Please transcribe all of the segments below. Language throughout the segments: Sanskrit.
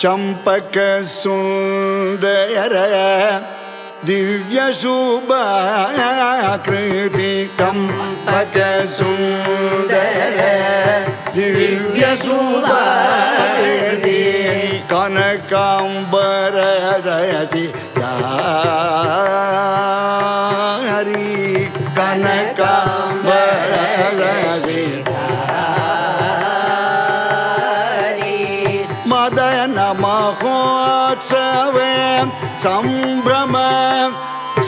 चम्पक सुन्दर दिव्यशुभाकृति चम्पक सुन्दर दिव्यशुभाकृति कनकाम्बर जयसि हरि कनकाम्बर सम्भ्रम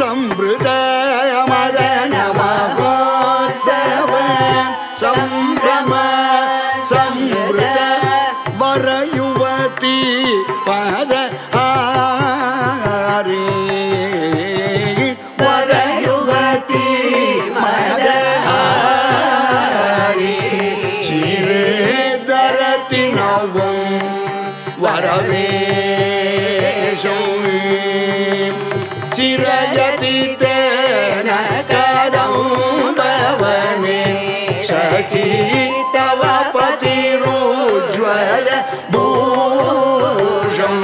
संवृत चिरयति तेन कदं भवने। सखी तव पतिरुज्ज्वल भूषं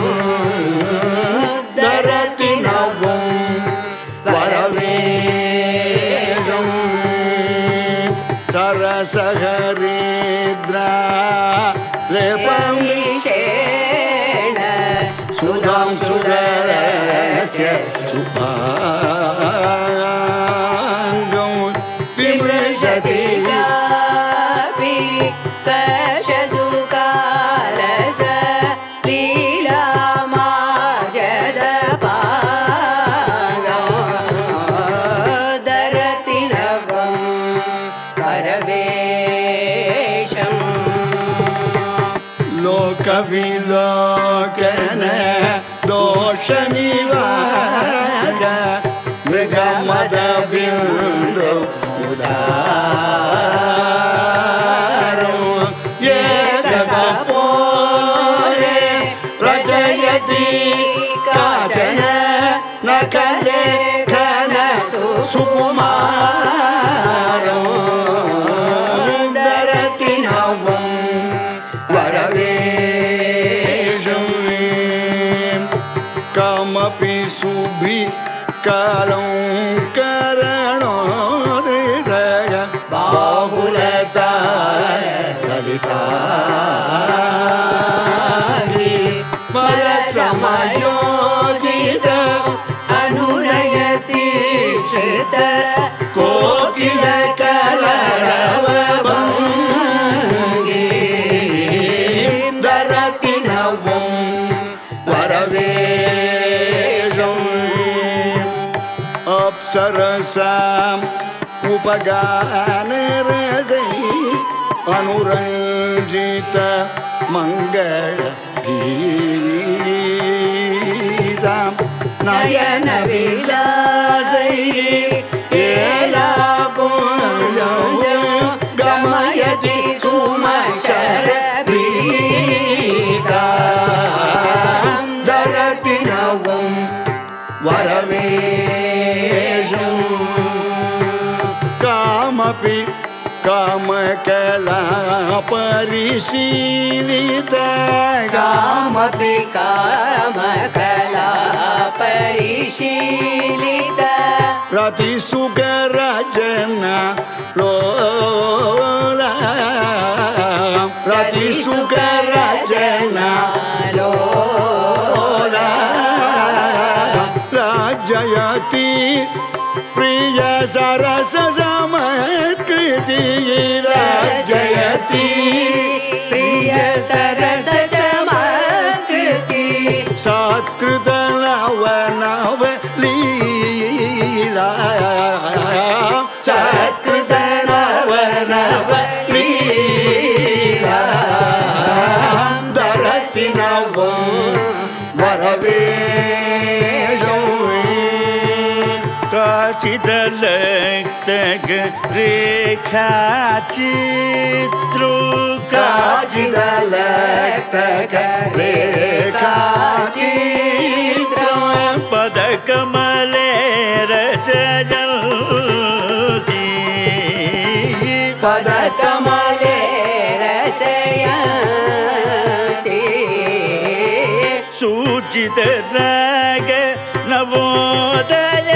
कविलोकन दोषनिवार मृगमद बिन्दु उदारो। ये गपोरे रजयति काचन न कले खन सुकुम करणो हृदय बाहुलता ललिता परसमयोजित अनुनयति श्रुत अप्सरसाम् उपगानरसै अनुरञ्जित मङ्गल गीतां कामकला परिशीलित। कामपि कामकला परिशीलित। रतिसुखरजना लोला। रतिसुखरजना लोला। राजयति प्रिय सरस रेखाचित्रो रेखाचित्रं पदकमले रचयन्ति पदकमले रचयन्ति सूचितराग नवोदय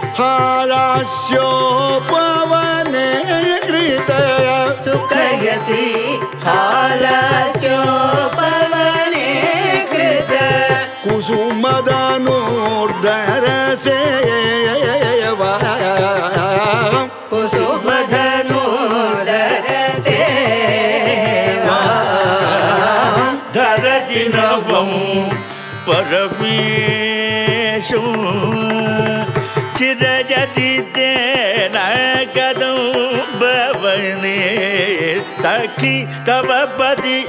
हालास्योपवने कृतय सुखयति हालास्योपवने कृत कुसुमदनोर्धरसे कुसुमधनुदरसेवा धरति नवं परमेशु चिरयति तेन कदं भवने सखि तव पदि